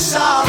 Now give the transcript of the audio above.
saw